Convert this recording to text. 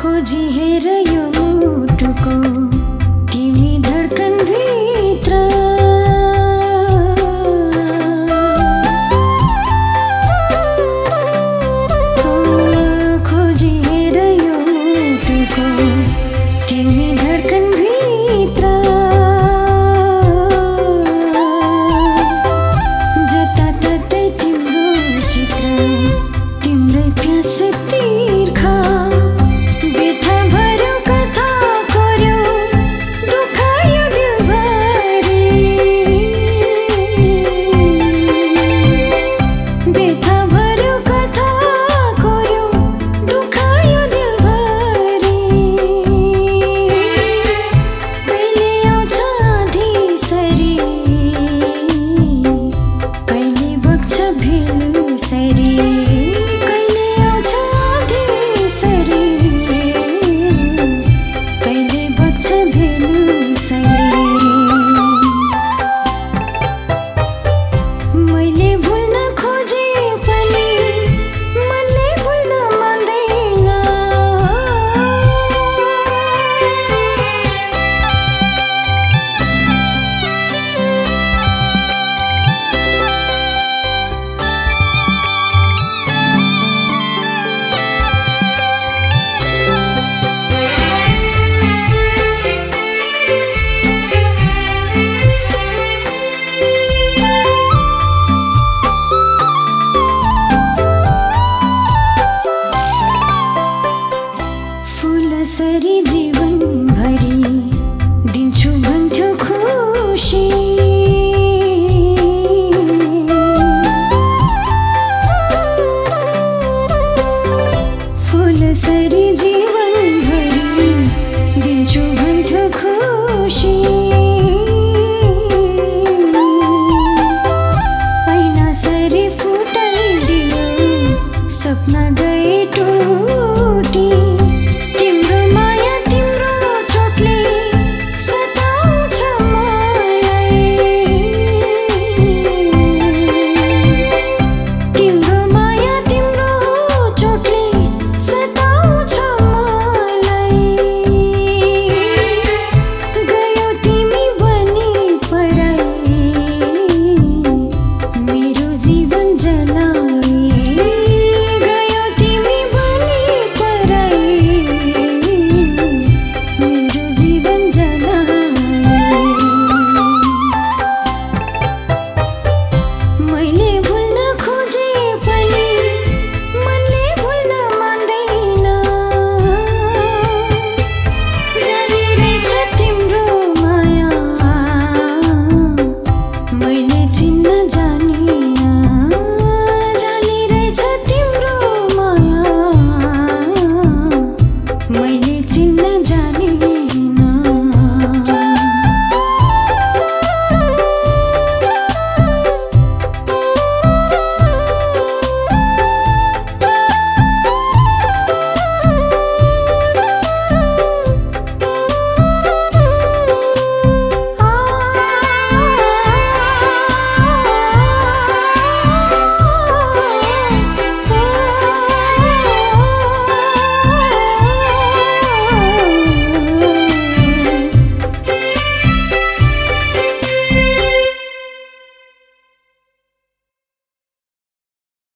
खोजी हेर यो टुको